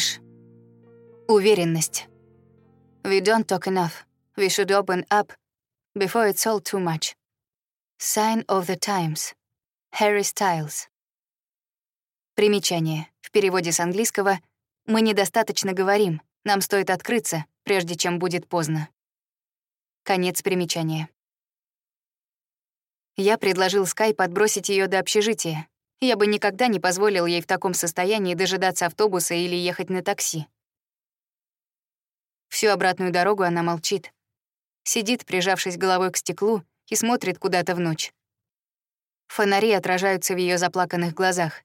Эш. Уверенность. We don't talk enough. We should open up before it's all too much. Sign of the times. Harry Styles. Примечание. В переводе с английского «Мы недостаточно говорим, нам стоит открыться, прежде чем будет поздно». Конец примечания. Я предложил Скай подбросить ее до общежития. Я бы никогда не позволил ей в таком состоянии дожидаться автобуса или ехать на такси. Всю обратную дорогу она молчит. Сидит, прижавшись головой к стеклу, и смотрит куда-то в ночь. Фонари отражаются в ее заплаканных глазах.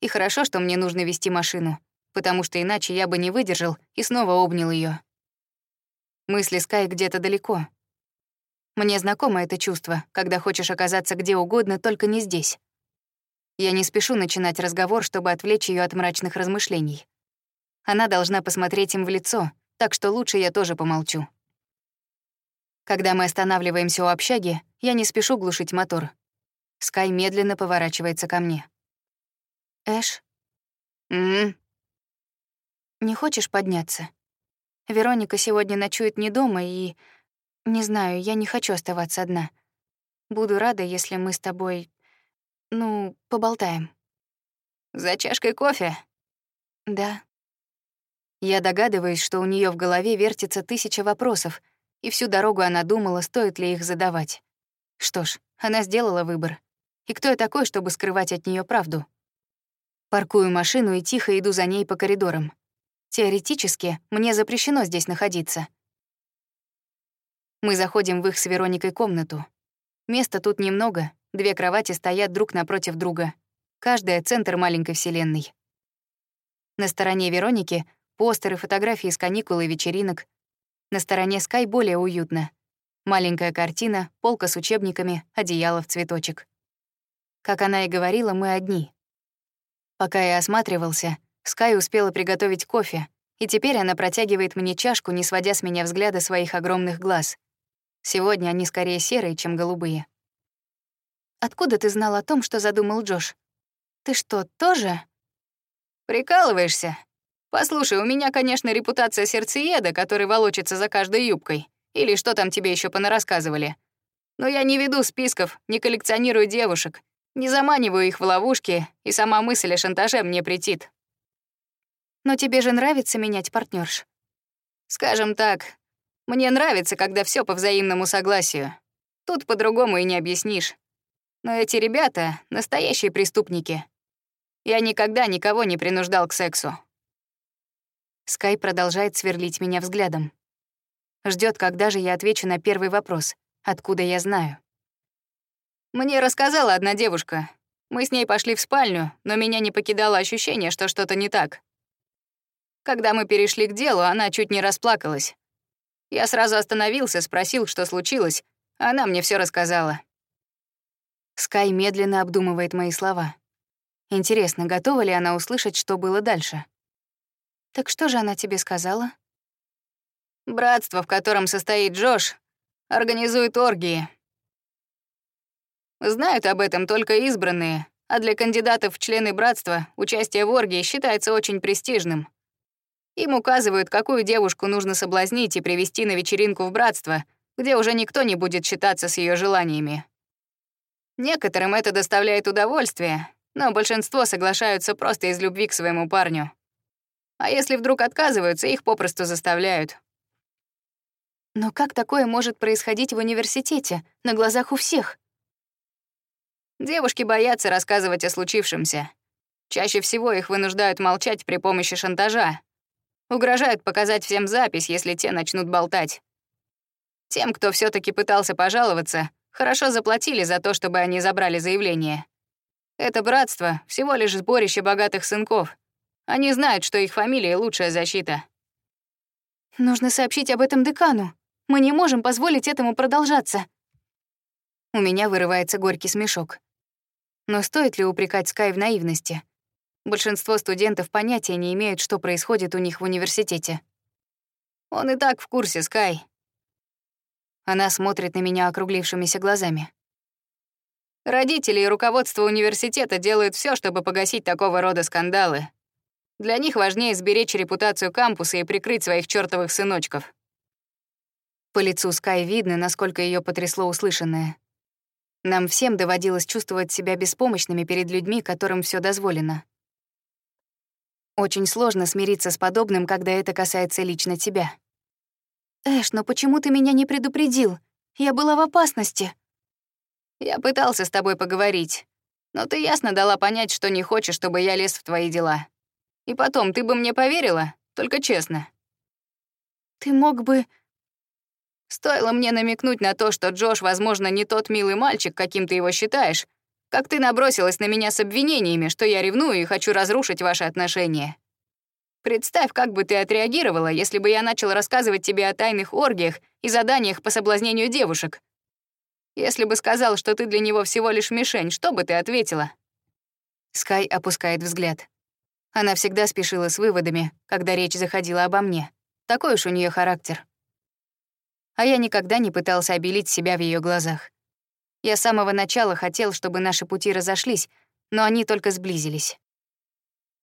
И хорошо, что мне нужно вести машину, потому что иначе я бы не выдержал и снова обнял ее. Мысли Скай где-то далеко. Мне знакомо это чувство, когда хочешь оказаться где угодно, только не здесь. Я не спешу начинать разговор, чтобы отвлечь ее от мрачных размышлений. Она должна посмотреть им в лицо, так что лучше я тоже помолчу. Когда мы останавливаемся у общаги, я не спешу глушить мотор. Скай медленно поворачивается ко мне. «Эш?» «М-м?» «Не хочешь подняться? Вероника сегодня ночует не дома, и... Не знаю, я не хочу оставаться одна. Буду рада, если мы с тобой... Ну, поболтаем». «За чашкой кофе?» «Да». Я догадываюсь, что у нее в голове вертится тысяча вопросов, и всю дорогу она думала, стоит ли их задавать. Что ж, она сделала выбор. И кто я такой, чтобы скрывать от нее правду? Паркую машину и тихо иду за ней по коридорам. Теоретически, мне запрещено здесь находиться. Мы заходим в их с Вероникой комнату. Места тут немного, две кровати стоят друг напротив друга. Каждая — центр маленькой вселенной. На стороне Вероники — постеры, фотографии с каникул и вечеринок. На стороне Скай более уютно. Маленькая картина, полка с учебниками, одеяло в цветочек. Как она и говорила, мы одни. Пока я осматривался, Скай успела приготовить кофе, и теперь она протягивает мне чашку, не сводя с меня взгляда своих огромных глаз. Сегодня они скорее серые, чем голубые. «Откуда ты знал о том, что задумал Джош? Ты что, тоже?» «Прикалываешься? Послушай, у меня, конечно, репутация сердцееда, который волочится за каждой юбкой. Или что там тебе еще понарассказывали. Но я не веду списков, не коллекционирую девушек, не заманиваю их в ловушки, и сама мысль о шантаже мне претит. Но тебе же нравится менять партнерш. Скажем так, мне нравится, когда все по взаимному согласию. Тут по-другому и не объяснишь. Но эти ребята — настоящие преступники. Я никогда никого не принуждал к сексу. Скай продолжает сверлить меня взглядом. Ждет, когда же я отвечу на первый вопрос. Откуда я знаю? Мне рассказала одна девушка. Мы с ней пошли в спальню, но меня не покидало ощущение, что что-то не так. Когда мы перешли к делу, она чуть не расплакалась. Я сразу остановился, спросил, что случилось, а она мне все рассказала. Скай медленно обдумывает мои слова. Интересно, готова ли она услышать, что было дальше? Так что же она тебе сказала? Братство, в котором состоит Джош, организует оргии. Знают об этом только избранные, а для кандидатов в члены братства участие в оргии считается очень престижным. Им указывают, какую девушку нужно соблазнить и привести на вечеринку в братство, где уже никто не будет считаться с ее желаниями. Некоторым это доставляет удовольствие, но большинство соглашаются просто из любви к своему парню. А если вдруг отказываются, их попросту заставляют. Но как такое может происходить в университете, на глазах у всех? Девушки боятся рассказывать о случившемся. Чаще всего их вынуждают молчать при помощи шантажа, Угрожают показать всем запись, если те начнут болтать. Тем, кто все таки пытался пожаловаться, хорошо заплатили за то, чтобы они забрали заявление. Это братство — всего лишь сборище богатых сынков. Они знают, что их фамилия — лучшая защита. Нужно сообщить об этом декану. Мы не можем позволить этому продолжаться. У меня вырывается горький смешок. Но стоит ли упрекать Скай в наивности? Большинство студентов понятия не имеют, что происходит у них в университете. Он и так в курсе, Скай. Она смотрит на меня округлившимися глазами. Родители и руководство университета делают все, чтобы погасить такого рода скандалы. Для них важнее сберечь репутацию кампуса и прикрыть своих чертовых сыночков. По лицу Скай видно, насколько ее потрясло услышанное. Нам всем доводилось чувствовать себя беспомощными перед людьми, которым все дозволено. Очень сложно смириться с подобным, когда это касается лично тебя. «Эш, но почему ты меня не предупредил? Я была в опасности». «Я пытался с тобой поговорить, но ты ясно дала понять, что не хочешь, чтобы я лез в твои дела. И потом, ты бы мне поверила, только честно». «Ты мог бы...» Стоило мне намекнуть на то, что Джош, возможно, не тот милый мальчик, каким ты его считаешь, как ты набросилась на меня с обвинениями, что я ревную и хочу разрушить ваши отношения. Представь, как бы ты отреагировала, если бы я начал рассказывать тебе о тайных оргиях и заданиях по соблазнению девушек. Если бы сказал, что ты для него всего лишь мишень, что бы ты ответила?» Скай опускает взгляд. Она всегда спешила с выводами, когда речь заходила обо мне. Такой уж у нее характер. А я никогда не пытался обелить себя в ее глазах. Я с самого начала хотел, чтобы наши пути разошлись, но они только сблизились.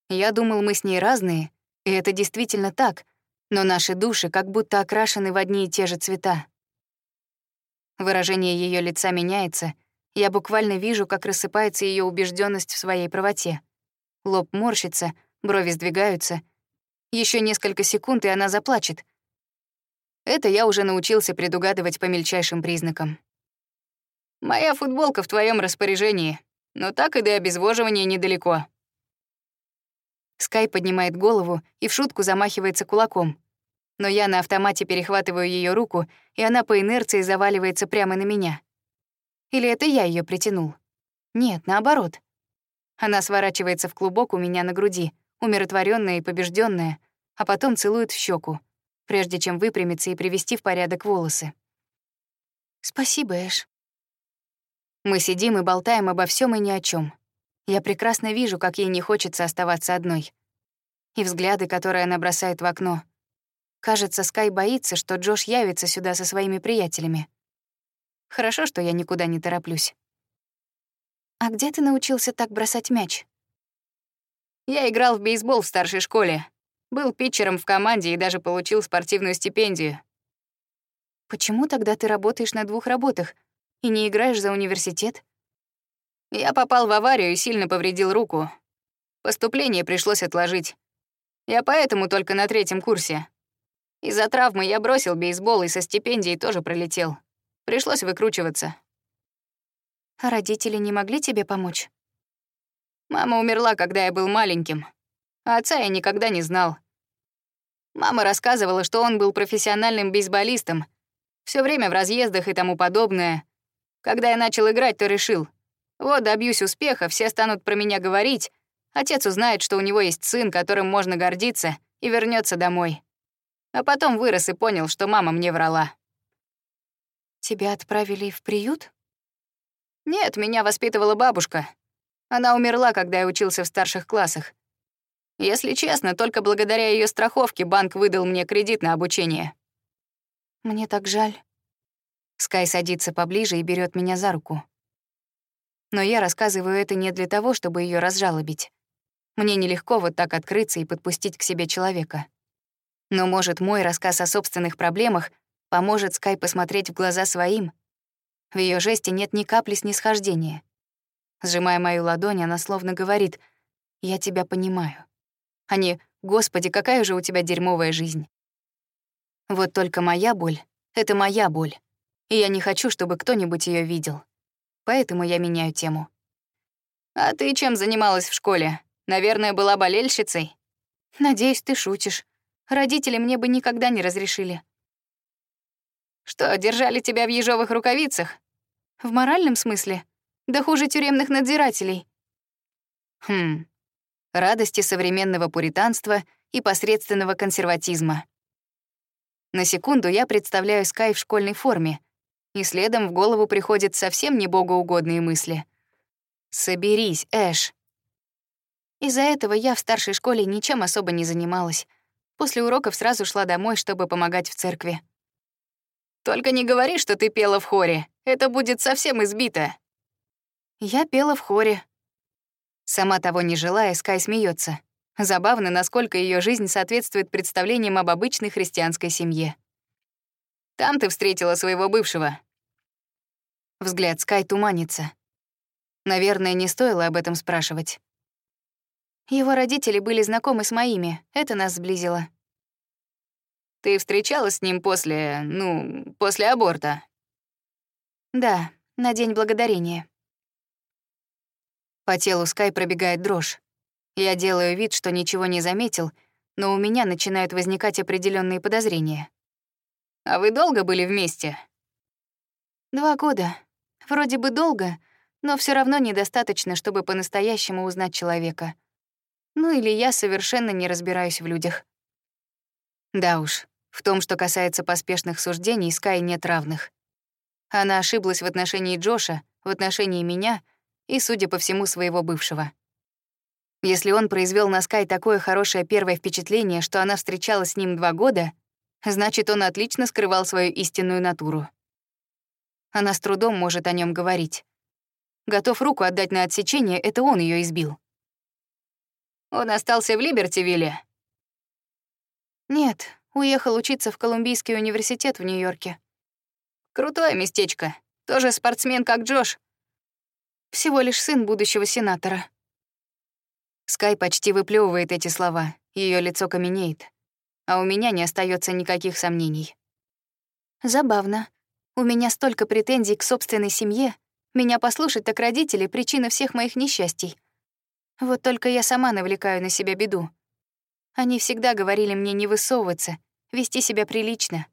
Я думал, мы с ней разные, и это действительно так, но наши души как будто окрашены в одни и те же цвета. Выражение ее лица меняется, я буквально вижу, как рассыпается ее убежденность в своей правоте. Лоб морщится, брови сдвигаются. Еще несколько секунд, и она заплачет. Это я уже научился предугадывать по мельчайшим признакам. «Моя футболка в твоем распоряжении, но так и до обезвоживания недалеко», Скай поднимает голову и в шутку замахивается кулаком. Но я на автомате перехватываю ее руку, и она по инерции заваливается прямо на меня. Или это я ее притянул? Нет, наоборот. Она сворачивается в клубок у меня на груди, умиротворенная и побежденная, а потом целует в щеку, прежде чем выпрямиться и привести в порядок волосы. «Спасибо, Эш». Мы сидим и болтаем обо всем и ни о чем. Я прекрасно вижу, как ей не хочется оставаться одной. И взгляды, которые она бросает в окно. Кажется, Скай боится, что Джош явится сюда со своими приятелями. Хорошо, что я никуда не тороплюсь. «А где ты научился так бросать мяч?» «Я играл в бейсбол в старшей школе. Был питчером в команде и даже получил спортивную стипендию». «Почему тогда ты работаешь на двух работах и не играешь за университет?» Я попал в аварию и сильно повредил руку. Поступление пришлось отложить. Я поэтому только на третьем курсе. Из-за травмы я бросил бейсбол и со стипендией тоже пролетел. Пришлось выкручиваться. А родители не могли тебе помочь? Мама умерла, когда я был маленьким. А отца я никогда не знал. Мама рассказывала, что он был профессиональным бейсболистом, все время в разъездах и тому подобное. Когда я начал играть, то решил — вот добьюсь успеха, все станут про меня говорить. Отец узнает, что у него есть сын, которым можно гордиться, и вернется домой. А потом вырос и понял, что мама мне врала. Тебя отправили в приют? Нет, меня воспитывала бабушка. Она умерла, когда я учился в старших классах. Если честно, только благодаря ее страховке банк выдал мне кредит на обучение. Мне так жаль. Скай садится поближе и берет меня за руку. Но я рассказываю это не для того, чтобы ее разжалобить. Мне нелегко вот так открыться и подпустить к себе человека. Но, может, мой рассказ о собственных проблемах поможет Скай посмотреть в глаза своим. В ее жесте нет ни капли снисхождения. Сжимая мою ладонь, она словно говорит «Я тебя понимаю». А не «Господи, какая же у тебя дерьмовая жизнь». Вот только моя боль — это моя боль, и я не хочу, чтобы кто-нибудь ее видел поэтому я меняю тему. «А ты чем занималась в школе? Наверное, была болельщицей?» «Надеюсь, ты шутишь. Родители мне бы никогда не разрешили». «Что, держали тебя в ежовых рукавицах?» «В моральном смысле? Да хуже тюремных надзирателей». «Хм. Радости современного пуританства и посредственного консерватизма». На секунду я представляю Скай в школьной форме, и следом в голову приходят совсем не богоугодные мысли. «Соберись, Эш». Из-за этого я в старшей школе ничем особо не занималась. После уроков сразу шла домой, чтобы помогать в церкви. «Только не говори, что ты пела в хоре. Это будет совсем избито». Я пела в хоре. Сама того не желая, Скай смеется. Забавно, насколько ее жизнь соответствует представлениям об обычной христианской семье. «Там ты встретила своего бывшего». Взгляд Скай туманится. Наверное, не стоило об этом спрашивать. Его родители были знакомы с моими, это нас сблизило. Ты встречалась с ним после, ну, после аборта? Да, на День Благодарения. По телу Скай пробегает дрожь. Я делаю вид, что ничего не заметил, но у меня начинают возникать определенные подозрения. А вы долго были вместе? Два года. Вроде бы долго, но все равно недостаточно, чтобы по-настоящему узнать человека. Ну или я совершенно не разбираюсь в людях. Да уж, в том, что касается поспешных суждений, Скай нет равных. Она ошиблась в отношении Джоша, в отношении меня и, судя по всему, своего бывшего. Если он произвел на Скай такое хорошее первое впечатление, что она встречалась с ним два года, значит, он отлично скрывал свою истинную натуру. Она с трудом может о нем говорить. Готов руку отдать на отсечение, это он ее избил. Он остался в Либертивилле? Нет, уехал учиться в Колумбийский университет в Нью-Йорке. Крутое местечко. Тоже спортсмен, как Джош. Всего лишь сын будущего сенатора. Скай почти выплевывает эти слова, ее лицо каменеет, а у меня не остается никаких сомнений. Забавно. У меня столько претензий к собственной семье. Меня послушать так родители — причина всех моих несчастий. Вот только я сама навлекаю на себя беду. Они всегда говорили мне не высовываться, вести себя прилично.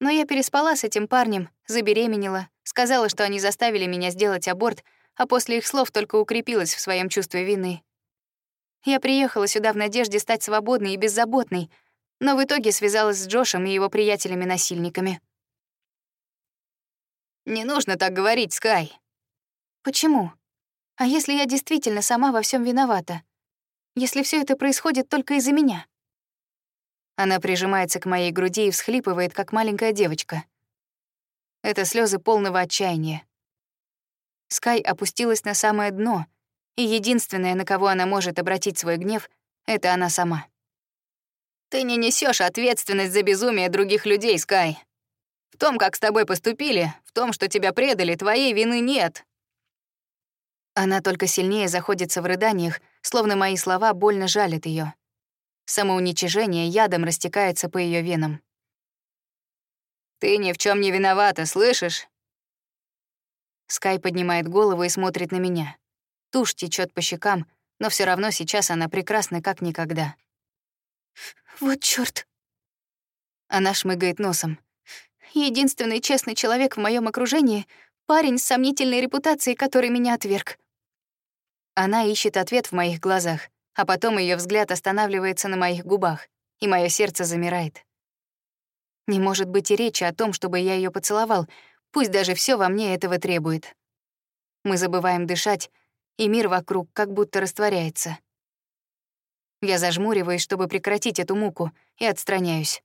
Но я переспала с этим парнем, забеременела, сказала, что они заставили меня сделать аборт, а после их слов только укрепилась в своем чувстве вины. Я приехала сюда в надежде стать свободной и беззаботной, но в итоге связалась с Джошем и его приятелями-насильниками. «Не нужно так говорить, Скай». «Почему?» А если я действительно сама во всем виновата? Если все это происходит только из-за меня? Она прижимается к моей груди и всхлипывает, как маленькая девочка. Это слезы полного отчаяния. Скай опустилась на самое дно, и единственное, на кого она может обратить свой гнев, это она сама. Ты не несешь ответственность за безумие других людей, Скай. В том, как с тобой поступили, в том, что тебя предали, твоей вины нет. Она только сильнее заходится в рыданиях, словно мои слова больно жалят ее. Самоуничижение ядом растекается по ее венам. «Ты ни в чем не виновата, слышишь?» Скай поднимает голову и смотрит на меня. Тушь течет по щекам, но все равно сейчас она прекрасна как никогда. «Вот чёрт!» Она шмыгает носом. «Единственный честный человек в моем окружении — парень с сомнительной репутацией, который меня отверг. Она ищет ответ в моих глазах, а потом ее взгляд останавливается на моих губах, и мое сердце замирает. Не может быть и речи о том, чтобы я ее поцеловал, пусть даже все во мне этого требует. Мы забываем дышать, и мир вокруг как будто растворяется. Я зажмуриваюсь, чтобы прекратить эту муку, и отстраняюсь.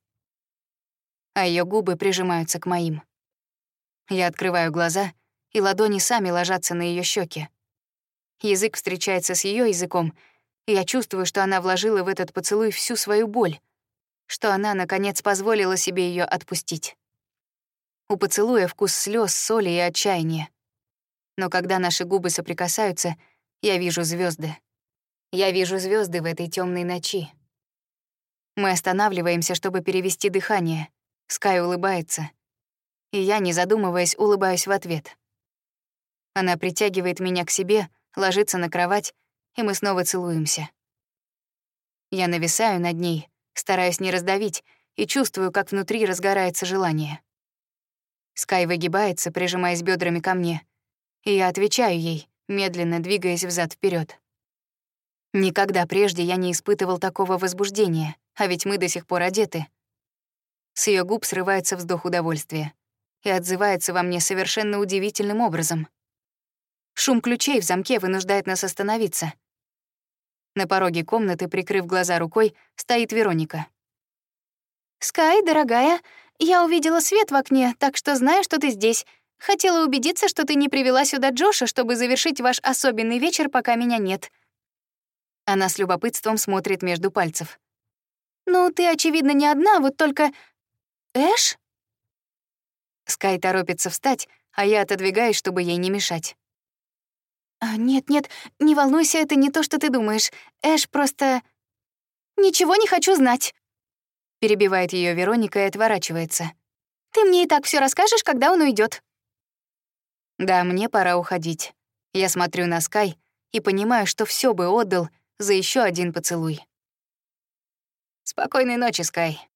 А ее губы прижимаются к моим. Я открываю глаза, и ладони сами ложатся на ее щеки. Язык встречается с ее языком, и я чувствую, что она вложила в этот поцелуй всю свою боль, что она, наконец, позволила себе ее отпустить. У поцелуя вкус слез, соли и отчаяния. Но когда наши губы соприкасаются, я вижу звезды. Я вижу звезды в этой темной ночи. Мы останавливаемся, чтобы перевести дыхание. Скай улыбается. И я, не задумываясь, улыбаюсь в ответ. Она притягивает меня к себе — ложится на кровать, и мы снова целуемся. Я нависаю над ней, стараюсь не раздавить, и чувствую, как внутри разгорается желание. Скай выгибается, прижимаясь бедрами ко мне, и я отвечаю ей, медленно двигаясь взад вперед. Никогда прежде я не испытывал такого возбуждения, а ведь мы до сих пор одеты. С ее губ срывается вздох удовольствия и отзывается во мне совершенно удивительным образом — Шум ключей в замке вынуждает нас остановиться. На пороге комнаты, прикрыв глаза рукой, стоит Вероника. «Скай, дорогая, я увидела свет в окне, так что знаю, что ты здесь. Хотела убедиться, что ты не привела сюда Джоша, чтобы завершить ваш особенный вечер, пока меня нет». Она с любопытством смотрит между пальцев. «Ну, ты, очевидно, не одна, вот только... Эш?» Скай торопится встать, а я отодвигаюсь, чтобы ей не мешать. «Нет-нет, «А, не волнуйся, это не то, что ты думаешь. Эш просто... Ничего не хочу знать!» Перебивает ее Вероника и отворачивается. «Ты мне и так все расскажешь, когда он уйдет. Да, мне пора уходить. Я смотрю на Скай и понимаю, что все бы отдал за еще один поцелуй. Спокойной ночи, Скай.